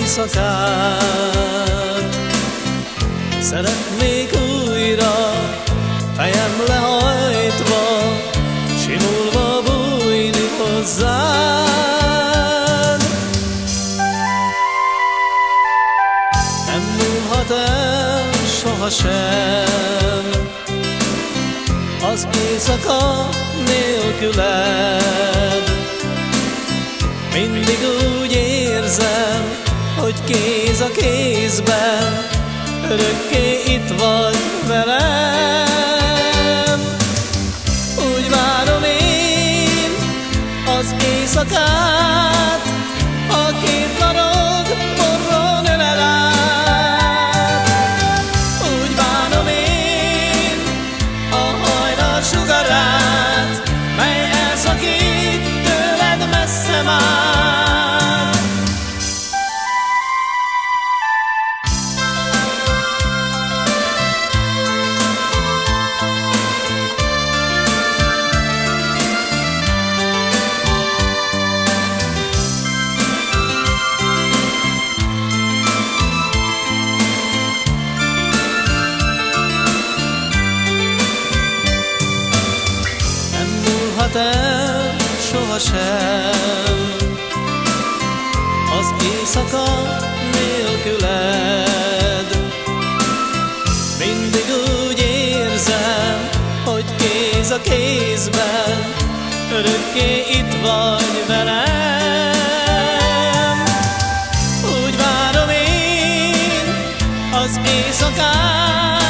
éjszakát. Szeretnék újra fejem lehajtva, simulva bújni hozzád. Nem múlhat el sohasem az éjszaka nélküled. Mindig úgy érzem, hogy kéz a kézben, örökké itt vagy velem. Úgy várom én az éjszakát, sohasem az éjszaka nélküled. Mindig úgy érzem, hogy kéz a kézben, örökké itt vagy velem. Úgy várom én az éjszakát,